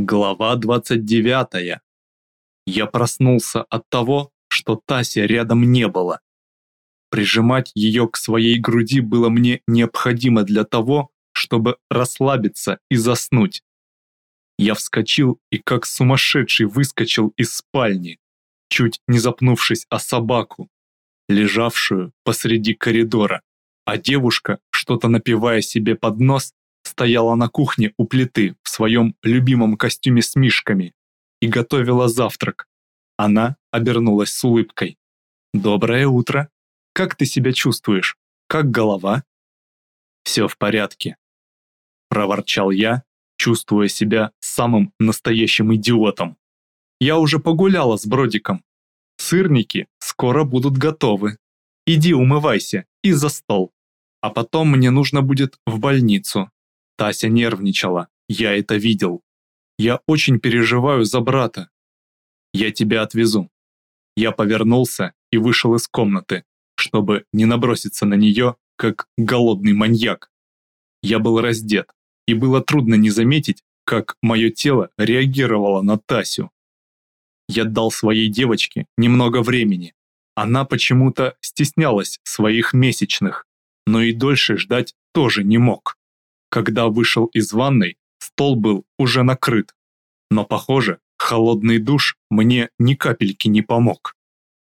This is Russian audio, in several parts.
Глава 29. Я проснулся от того, что Таси рядом не было. Прижимать ее к своей груди было мне необходимо для того, чтобы расслабиться и заснуть. Я вскочил и как сумасшедший выскочил из спальни, чуть не запнувшись о собаку, лежавшую посреди коридора, а девушка, что-то напивая себе под нос, стояла на кухне у плиты своем любимом костюме с мишками и готовила завтрак. Она обернулась с улыбкой. «Доброе утро. Как ты себя чувствуешь? Как голова?» «Все в порядке», – проворчал я, чувствуя себя самым настоящим идиотом. «Я уже погуляла с Бродиком. Сырники скоро будут готовы. Иди умывайся и за стол. А потом мне нужно будет в больницу. Тася нервничала, я это видел. Я очень переживаю за брата. Я тебя отвезу. Я повернулся и вышел из комнаты, чтобы не наброситься на нее, как голодный маньяк. Я был раздет, и было трудно не заметить, как мое тело реагировало на Тасю. Я дал своей девочке немного времени. Она почему-то стеснялась своих месячных, но и дольше ждать тоже не мог. Когда вышел из ванной, стол был уже накрыт. Но, похоже, холодный душ мне ни капельки не помог.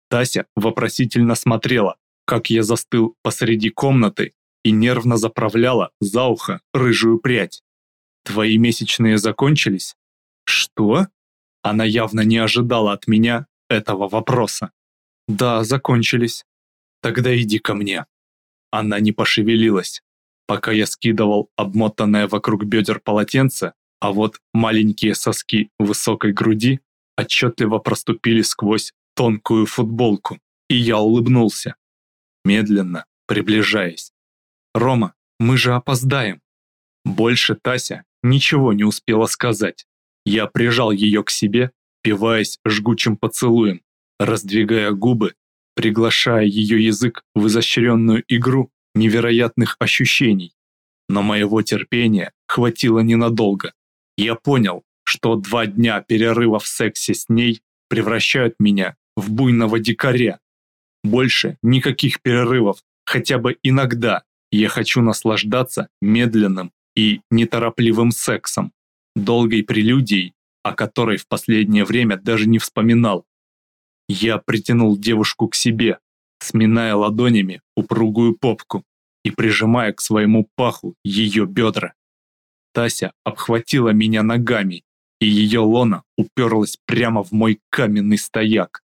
Тася вопросительно смотрела, как я застыл посреди комнаты и нервно заправляла за ухо рыжую прядь. «Твои месячные закончились?» «Что?» Она явно не ожидала от меня этого вопроса. «Да, закончились. Тогда иди ко мне». Она не пошевелилась, пока я скидывал обмотанное вокруг бедер полотенце, а вот маленькие соски высокой груди отчетливо проступили сквозь тонкую футболку, и я улыбнулся, медленно приближаясь. «Рома, мы же опоздаем!» Больше Тася ничего не успела сказать. Я прижал ее к себе, пиваясь жгучим поцелуем, раздвигая губы, приглашая ее язык в изощренную игру невероятных ощущений. Но моего терпения хватило ненадолго. Я понял, что два дня перерыва в сексе с ней превращают меня в буйного дикаря. Больше никаких перерывов, хотя бы иногда я хочу наслаждаться медленным и неторопливым сексом, долгой прелюдией, о которой в последнее время даже не вспоминал. Я притянул девушку к себе, сминая ладонями упругую попку и прижимая к своему паху ее бедра. Тася обхватила меня ногами, и ее лона уперлась прямо в мой каменный стояк.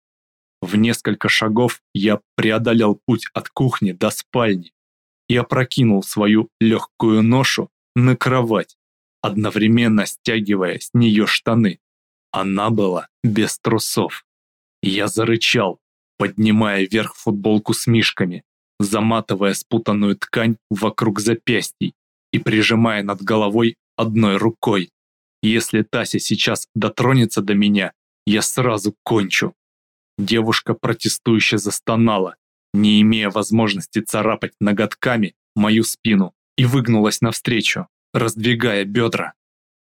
В несколько шагов я преодолел путь от кухни до спальни и опрокинул свою легкую ношу на кровать, одновременно стягивая с нее штаны. Она была без трусов. Я зарычал, поднимая вверх футболку с мишками, заматывая спутанную ткань вокруг запястий и прижимая над головой одной рукой. Если Тася сейчас дотронется до меня, я сразу кончу. Девушка протестующе застонала, не имея возможности царапать ноготками мою спину, и выгнулась навстречу, раздвигая бедра.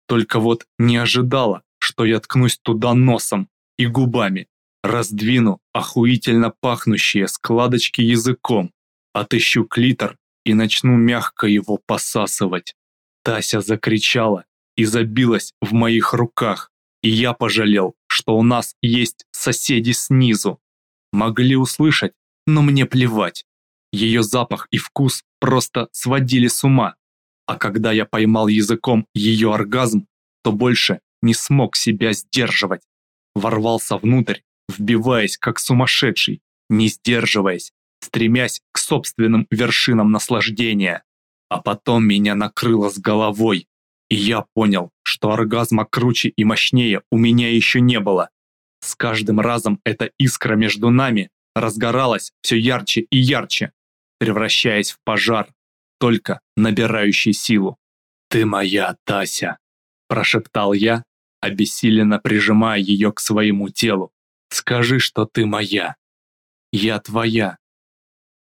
Только вот не ожидала, что я ткнусь туда носом и губами, раздвину охуительно пахнущие складочки языком, отыщу клитор и начну мягко его посасывать. Тася закричала и забилась в моих руках, и я пожалел, что у нас есть соседи снизу. Могли услышать, но мне плевать. Ее запах и вкус просто сводили с ума. А когда я поймал языком ее оргазм, то больше не смог себя сдерживать. Ворвался внутрь, вбиваясь как сумасшедший, не сдерживаясь, стремясь к собственным вершинам наслаждения. А потом меня накрыло с головой, и я понял, что оргазма круче и мощнее у меня еще не было. С каждым разом эта искра между нами разгоралась все ярче и ярче, превращаясь в пожар, только набирающий силу. «Ты моя, Тася!» – прошептал я, обессиленно прижимая ее к своему телу. «Скажи, что ты моя!» «Я твоя!»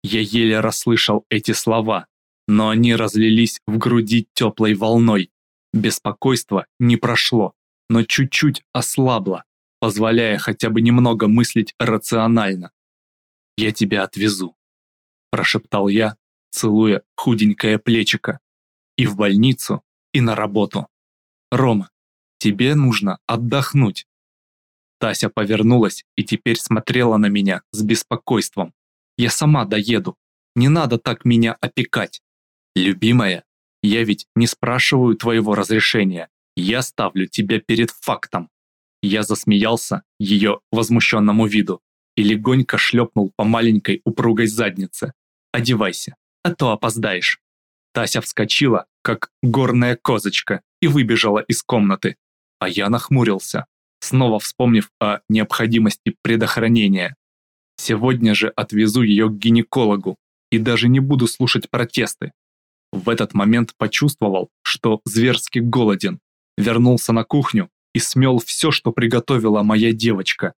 Я еле расслышал эти слова, но они разлились в груди теплой волной. Беспокойство не прошло, но чуть-чуть ослабла, позволяя хотя бы немного мыслить рационально. «Я тебя отвезу», – прошептал я, целуя худенькое плечико. «И в больницу, и на работу. Рома, тебе нужно отдохнуть». Тася повернулась и теперь смотрела на меня с беспокойством. «Я сама доеду. Не надо так меня опекать. Любимая, я ведь не спрашиваю твоего разрешения. Я ставлю тебя перед фактом. Я засмеялся ее возмущенному виду и легонько шлепнул по маленькой упругой заднице. «Одевайся, а то опоздаешь». Тася вскочила, как горная козочка, и выбежала из комнаты. А я нахмурился, снова вспомнив о необходимости предохранения. Сегодня же отвезу ее к гинекологу и даже не буду слушать протесты. В этот момент почувствовал, что зверски голоден, вернулся на кухню и смел все, что приготовила моя девочка.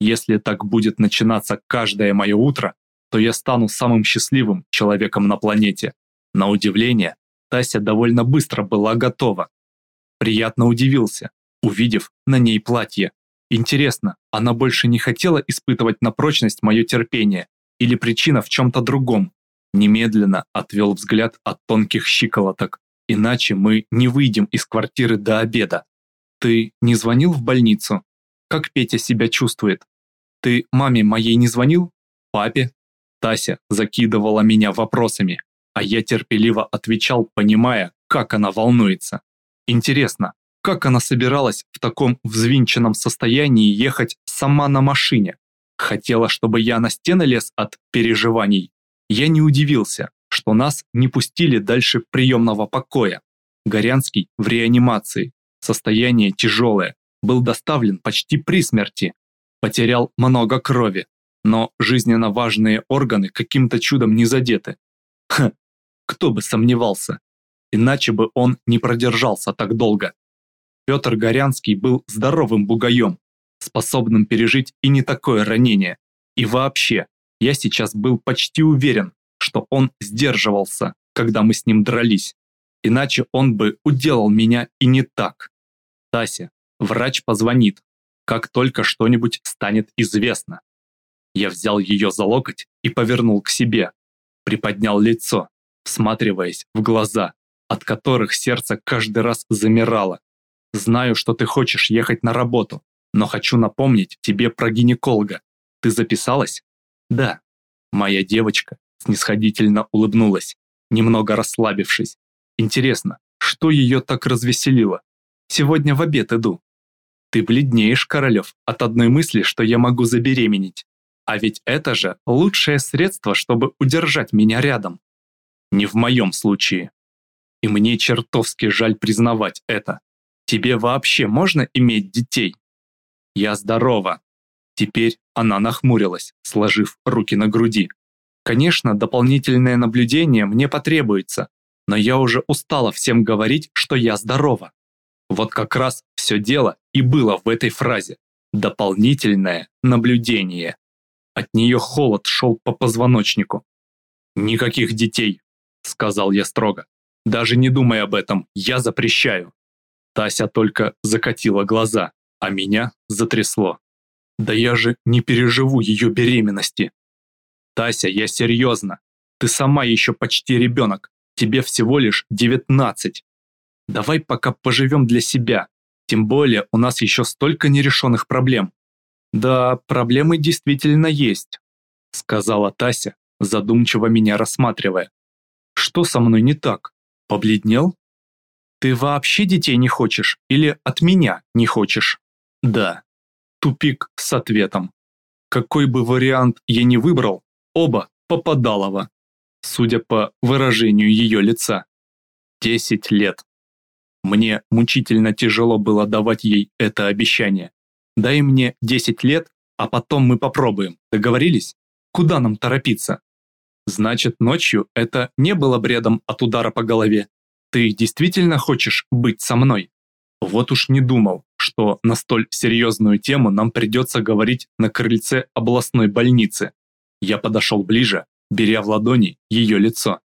Если так будет начинаться каждое мое утро, то я стану самым счастливым человеком на планете. На удивление, Тася довольно быстро была готова. Приятно удивился, увидев на ней платье. Интересно, она больше не хотела испытывать на прочность мое терпение или причина в чем-то другом? Немедленно отвел взгляд от тонких щиколоток, иначе мы не выйдем из квартиры до обеда. Ты не звонил в больницу? Как Петя себя чувствует? Ты маме моей не звонил? Папе? Тася закидывала меня вопросами, а я терпеливо отвечал, понимая, как она волнуется. Интересно, как она собиралась в таком взвинченном состоянии ехать сама на машине? Хотела, чтобы я на стены лез от переживаний? Я не удивился, что нас не пустили дальше приемного покоя. Горянский в реанимации, состояние тяжелое, был доставлен почти при смерти, потерял много крови, но жизненно важные органы каким-то чудом не задеты. Ха, кто бы сомневался, иначе бы он не продержался так долго. Петр Горянский был здоровым бугаем, способным пережить и не такое ранение. И вообще, я сейчас был почти уверен, что он сдерживался, когда мы с ним дрались. Иначе он бы уделал меня и не так. Тася, врач позвонит, как только что-нибудь станет известно. Я взял ее за локоть и повернул к себе, приподнял лицо, всматриваясь в глаза, от которых сердце каждый раз замирало. Знаю, что ты хочешь ехать на работу, но хочу напомнить тебе про гинеколога. Ты записалась? Да. Моя девочка снисходительно улыбнулась, немного расслабившись. Интересно, что ее так развеселило? Сегодня в обед иду. Ты бледнеешь, Королев, от одной мысли, что я могу забеременеть. А ведь это же лучшее средство, чтобы удержать меня рядом. Не в моем случае. И мне чертовски жаль признавать это. Тебе вообще можно иметь детей? Я здорова. Теперь она нахмурилась, сложив руки на груди. Конечно, дополнительное наблюдение мне потребуется, но я уже устала всем говорить, что я здорова. Вот как раз все дело и было в этой фразе. Дополнительное наблюдение. От нее холод шел по позвоночнику. «Никаких детей», — сказал я строго. «Даже не думай об этом, я запрещаю». Тася только закатила глаза, а меня затрясло. Да я же не переживу ее беременности. Тася, я серьезно. Ты сама еще почти ребенок. Тебе всего лишь 19. Давай пока поживем для себя. Тем более у нас еще столько нерешенных проблем. Да, проблемы действительно есть, сказала Тася, задумчиво меня рассматривая. Что со мной не так? Побледнел? Ты вообще детей не хочешь или от меня не хочешь? Да. Тупик с ответом. Какой бы вариант я ни выбрал, оба попадалово, судя по выражению ее лица. Десять лет. Мне мучительно тяжело было давать ей это обещание. Дай мне десять лет, а потом мы попробуем. Договорились? Куда нам торопиться? Значит, ночью это не было бредом от удара по голове. Ты действительно хочешь быть со мной? Вот уж не думал, что на столь серьезную тему нам придется говорить на крыльце областной больницы. Я подошел ближе, беря в ладони ее лицо.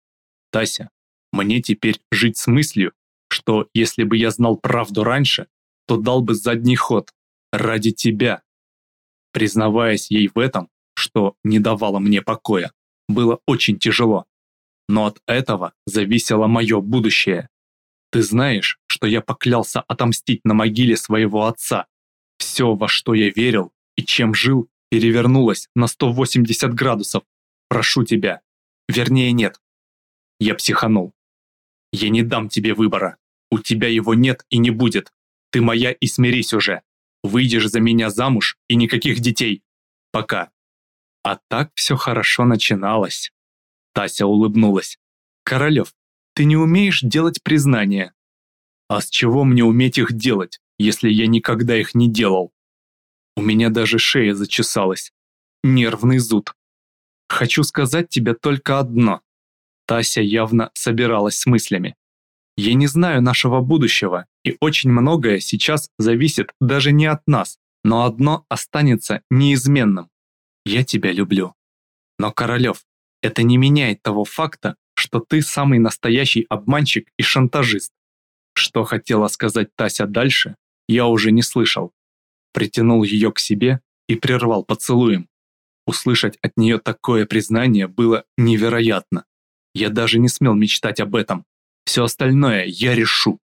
Тася, мне теперь жить с мыслью, что если бы я знал правду раньше, то дал бы задний ход. Ради тебя. Признаваясь ей в этом, что не давало мне покоя, было очень тяжело. Но от этого зависело мое будущее. Ты знаешь, что я поклялся отомстить на могиле своего отца. Все, во что я верил и чем жил, перевернулось на 180 градусов. Прошу тебя. Вернее, нет. Я психанул. Я не дам тебе выбора. У тебя его нет и не будет. Ты моя и смирись уже. Выйдешь за меня замуж и никаких детей. Пока. А так все хорошо начиналось. Тася улыбнулась. Королев, ты не умеешь делать признания. А с чего мне уметь их делать, если я никогда их не делал? У меня даже шея зачесалась. Нервный зуд. Хочу сказать тебе только одно. Тася явно собиралась с мыслями. Я не знаю нашего будущего, и очень многое сейчас зависит даже не от нас, но одно останется неизменным. Я тебя люблю. Но, Королев, это не меняет того факта, что ты самый настоящий обманщик и шантажист. Что хотела сказать Тася дальше, я уже не слышал. Притянул ее к себе и прервал поцелуем. Услышать от нее такое признание было невероятно. Я даже не смел мечтать об этом. Все остальное я решу.